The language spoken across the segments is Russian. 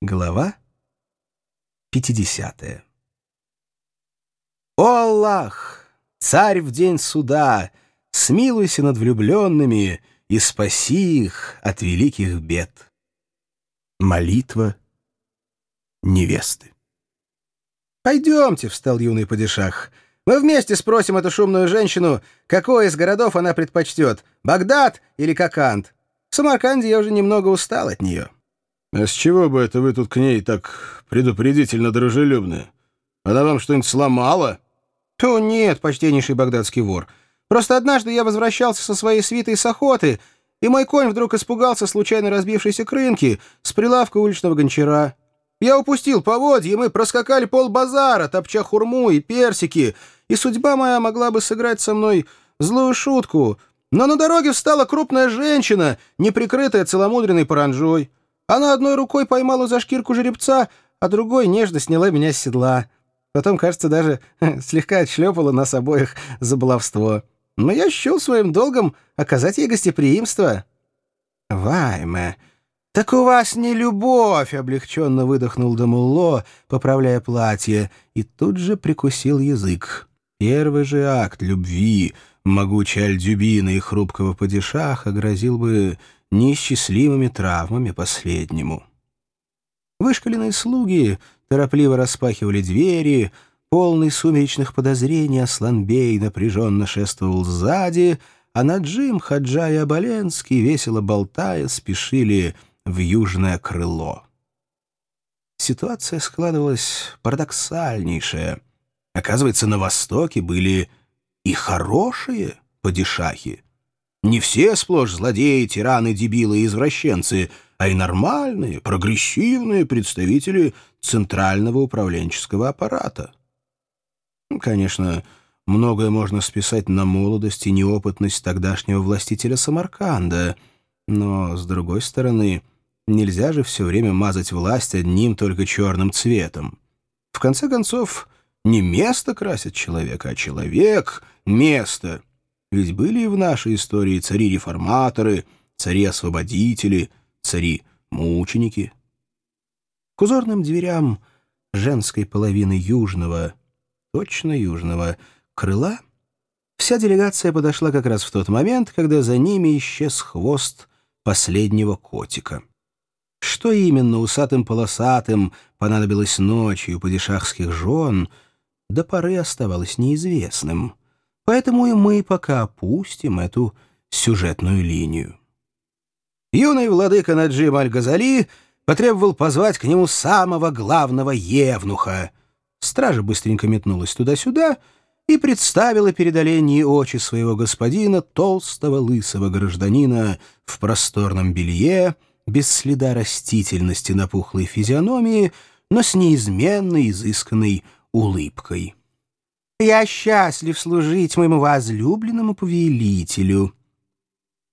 Глава 50 «О Аллах, царь в день суда, смилуйся над влюбленными и спаси их от великих бед». Молитва невесты. «Пойдемте», — встал юный падишах, — «мы вместе спросим эту шумную женщину, какой из городов она предпочтет, Багдад или Коканд. В Самарканде я уже немного устал от нее». «А с чего бы это вы тут к ней так предупредительно дружелюбны? Она вам что-нибудь сломала?» «О, нет, почтеннейший багдадский вор. Просто однажды я возвращался со своей свитой с охоты, и мой конь вдруг испугался случайно разбившейся крынки с прилавка уличного гончара. Я упустил поводья, и мы проскакали пол базара, топча хурму и персики, и судьба моя могла бы сыграть со мной злую шутку. Но на дороге встала крупная женщина, не прикрытая целомудренной паранжой. Она одной рукой поймала за шкирку жеребца, а другой нежно сняла меня с седла. Потом, кажется, даже слегка отшлепала нас обоих за баловство. Но я счел своим долгом оказать ей гостеприимство. «Вайме, так у вас не любовь!» — облегченно выдохнул Дамулло, поправляя платье, и тут же прикусил язык. Первый же акт любви могучей Альдюбина и хрупкого падишаха грозил бы неисчислимыми травмами последнему. Вышкаленные слуги торопливо распахивали двери, полный сумеречных подозрений Асланбей напряженно шествовал сзади, а Наджим, Хаджа и Абаленский, весело болтая, спешили в южное крыло. Ситуация складывалась парадоксальнейшая. Оказывается, на Востоке были и хорошие падишахи. Не все сплошь злодеи, тираны, дебилы и извращенцы, а и нормальные, прогрессивные представители центрального управленческого аппарата. Конечно, многое можно списать на молодость и неопытность тогдашнего властителя Самарканда, но, с другой стороны, нельзя же все время мазать власть одним только черным цветом. В конце концов, не место красит человека, а человек — место — ведь были и в нашей истории цари-реформаторы, цари-освободители, цари-мученики. К узорным дверям женской половины южного, точно южного, крыла вся делегация подошла как раз в тот момент, когда за ними исчез хвост последнего котика. Что именно усатым-полосатым понадобилось ночью падишахских жен, до поры оставалось неизвестным — Поэтому и мы пока опустим эту сюжетную линию. Юный владыка Наджим Аль-Газали потребовал позвать к нему самого главного евнуха. Стража быстренько метнулась туда-сюда и представила перед оленьи очи своего господина, толстого лысого гражданина в просторном белье, без следа растительности на пухлой физиономии, но с неизменной изысканной улыбкой. Я счастлив служить моему возлюбленному повелителю».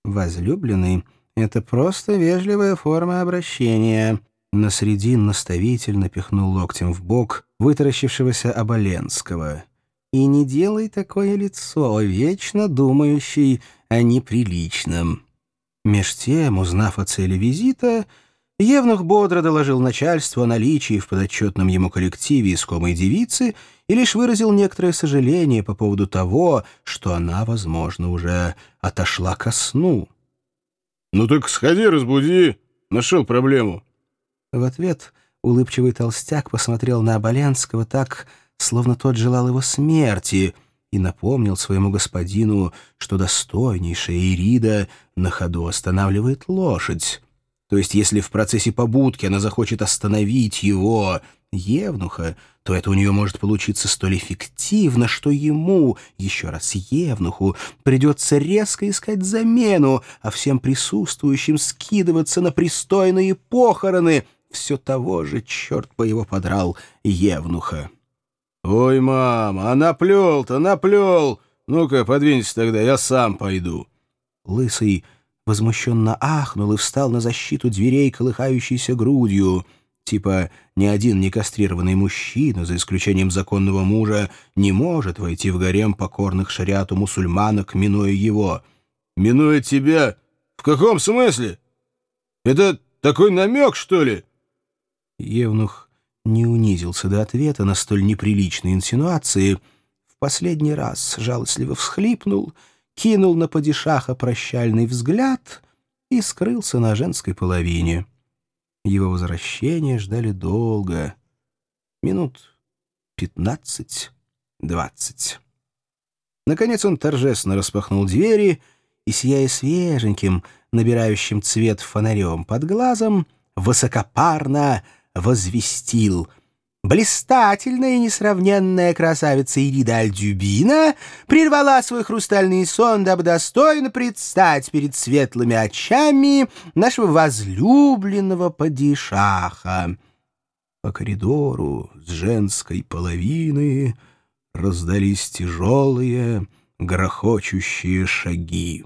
«Возлюбленный — это просто вежливая форма обращения». Насредин наставительно пихнул локтем в бок вытаращившегося Оболенского. «И не делай такое лицо, вечно думающий о неприличном». Меж тем, узнав о цели визита, Евнух бодро доложил начальству о наличии в подотчетном ему коллективе искомой девицы и лишь выразил некоторое сожаление по поводу того, что она, возможно, уже отошла ко сну. «Ну так сходи, разбуди. Нашел проблему». В ответ улыбчивый толстяк посмотрел на Оболенского так, словно тот желал его смерти, и напомнил своему господину, что достойнейшая Ирида на ходу останавливает лошадь. То есть, если в процессе побудки она захочет остановить его, Евнуха, то это у нее может получиться столь эффективно, что ему, еще раз Евнуху, придется резко искать замену, а всем присутствующим скидываться на пристойные похороны все того же, черт по его подрал, Евнуха. «Ой, мама, а наплел-то, наплел! Ну-ка, подвинься тогда, я сам пойду». Лысый возмущенно ахнул и встал на защиту дверей, колыхающейся грудью. Типа, ни один некастрированный мужчина, за исключением законного мужа, не может войти в гарем покорных шариату мусульманок, минуя его. «Минуя тебя? В каком смысле? Это такой намек, что ли?» Евнух не унизился до ответа на столь неприличные инсинуации, в последний раз жалостливо всхлипнул, кинул на падишаха прощальный взгляд и скрылся на женской половине. Его возвращение ждали долго, минут пятнадцать-двадцать. Наконец он торжественно распахнул двери и, сияя свеженьким, набирающим цвет фонарем под глазом, высокопарно возвестил Блистательная и несравненная красавица Ирида Альдюбина прервала свой хрустальный сон, дабы достойно предстать перед светлыми очами нашего возлюбленного падишаха. По коридору с женской половины раздались тяжелые, грохочущие шаги.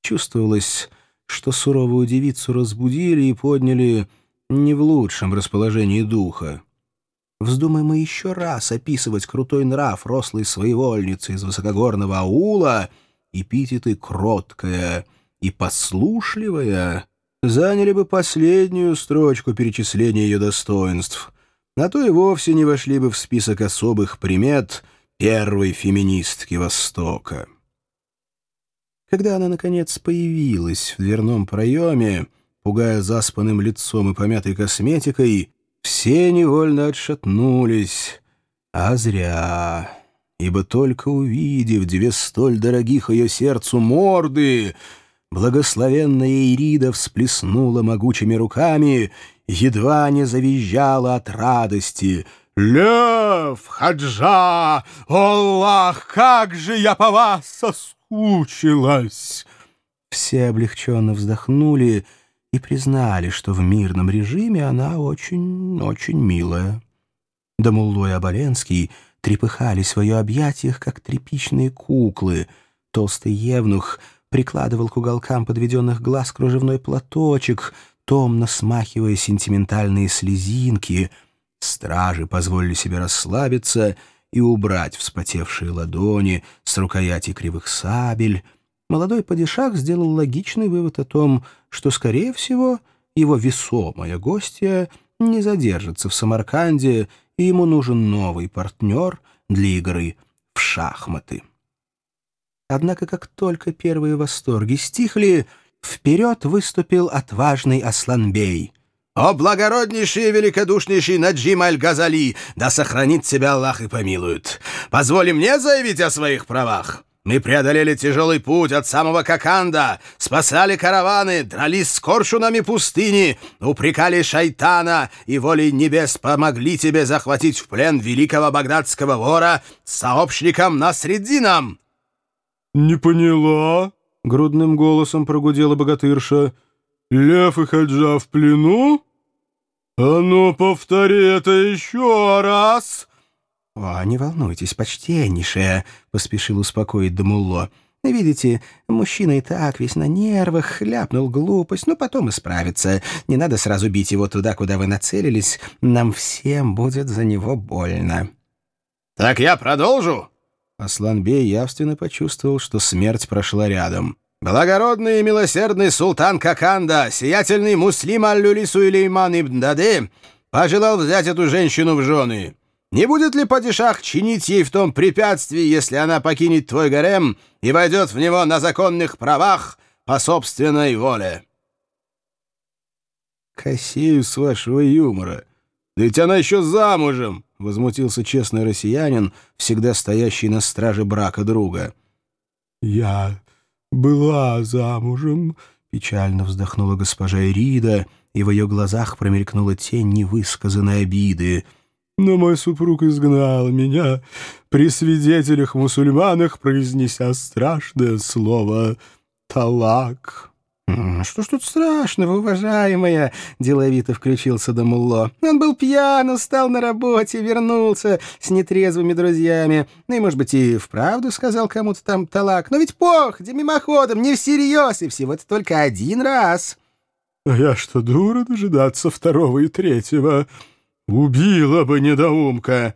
Чувствовалось, что суровую девицу разбудили и подняли не в лучшем расположении духа. Вздумай мы еще раз описывать крутой нрав рослой своевольницы из высокогорного аула, эпитеты кроткая и послушливая заняли бы последнюю строчку перечисления ее достоинств, а то и вовсе не вошли бы в список особых примет первой феминистки Востока. Когда она, наконец, появилась в дверном проеме, пугая заспанным лицом и помятой косметикой, все невольно отшатнулись, а зря, ибо только увидев две столь дорогих ее сердцу морды, благословенная Ирида всплеснула могучими руками, едва не завизжала от радости. «Лев, Хаджа! Аллах, как же я по вас соскучилась!» Все облегченно вздохнули, — и признали, что в мирном режиме она очень-очень милая. Дамулло и Оболенский трепыхались в ее объятиях, как тряпичные куклы. Толстый евнух прикладывал к уголкам подведенных глаз кружевной платочек, томно смахивая сентиментальные слезинки. Стражи позволили себе расслабиться и убрать вспотевшие ладони с рукояти кривых сабель — молодой падишах сделал логичный вывод о том, что, скорее всего, его весомая гостья не задержится в Самарканде, и ему нужен новый партнер для игры в шахматы. Однако, как только первые восторги стихли, вперед выступил отважный Асланбей. «О, благороднейший и великодушнейший Наджим Аль-Газали! Да сохранит тебя Аллах и помилует! Позволь мне заявить о своих правах!» Мы преодолели тяжелый путь от самого Коканда, спасали караваны, дрались с коршунами пустыни, упрекали шайтана и волей небес помогли тебе захватить в плен великого багдадского вора с сообщником Насреддином». «Не поняла?» — грудным голосом прогудела богатырша. «Лев и Хаджа в плену? А ну, повтори это еще раз!» «О, не волнуйтесь, почтеннейшая», — поспешил успокоить Дамулло. «Видите, мужчина и так весь на нервах, ляпнул глупость, но потом исправится. Не надо сразу бить его туда, куда вы нацелились. Нам всем будет за него больно». «Так я продолжу?» Асланбей явственно почувствовал, что смерть прошла рядом. «Благородный и милосердный султан Каканда, сиятельный муслим Аллюли Суилейман ибн Даде, пожелал взять эту женщину в жены». Не будет ли падишах чинить ей в том препятствии, если она покинет твой гарем и войдет в него на законных правах по собственной воле?» «Косею с вашего юмора. Да ведь она еще замужем!» — возмутился честный россиянин, всегда стоящий на страже брака друга. «Я была замужем», — печально вздохнула госпожа Ирида, и в ее глазах промелькнула тень невысказанной обиды — но мой супруг изгнал меня при свидетелях-мусульманах, произнеся страшное слово «талак». «Что ж тут страшного, уважаемая?» — деловито включился Дамулло. «Он был пьян, устал на работе, вернулся с нетрезвыми друзьями. Ну и, может быть, и вправду сказал кому-то там талак. Но ведь походя, мимоходом, не всерьез, и всего-то только один раз». «А я что, дура дожидаться второго и третьего?» «Убила бы недоумка!»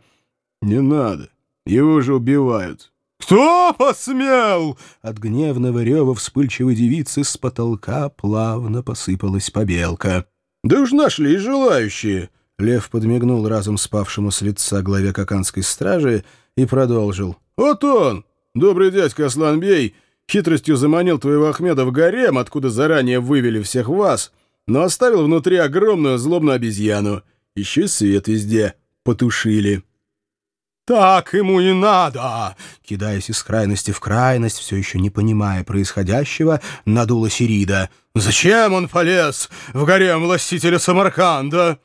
«Не надо, его же убивают!» «Кто посмел?» От гневного рева вспыльчивой девицы с потолка плавно посыпалась побелка. Да уж нашли желающие. Лев подмигнул разом спавшему с лица главе Каканской стражи и продолжил. «Вот он, добрый дядька Асланбей, хитростью заманил твоего Ахмеда в гарем, откуда заранее вывели всех вас, но оставил внутри огромную злобную обезьяну. Еще свет везде потушили». «Так ему и надо!» Кидаясь из крайности в крайность, все еще не понимая происходящего, надула Сирида. «Зачем он полез в гарем властителя Самарканда?»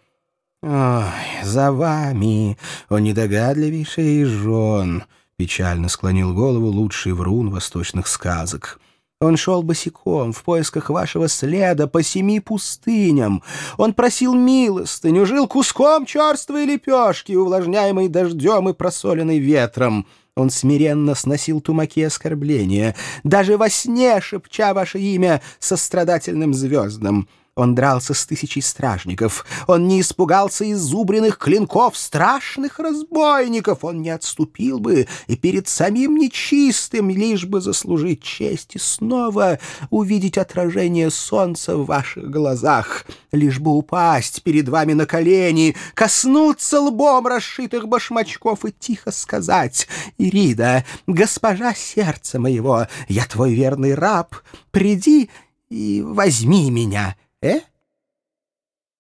«Ой, за вами, он недогадливейший из жен!» Печально склонил голову лучший врун восточных сказок. Он шел босиком в поисках вашего следа по семи пустыням. Он просил милостыню, жил куском черствой лепешки, увлажняемой дождем и просоленной ветром. Он смиренно сносил тумаки оскорбления, даже во сне шепча ваше имя сострадательным звездам. Он дрался с тысячей стражников. Он не испугался изубренных клинков страшных разбойников. Он не отступил бы и перед самим нечистым, лишь бы заслужить честь и снова увидеть отражение солнца в ваших глазах, лишь бы упасть перед вами на колени, коснуться лбом расшитых башмачков и тихо сказать «Ирида, госпожа сердца моего, я твой верный раб, приди и возьми меня». ¿Eh?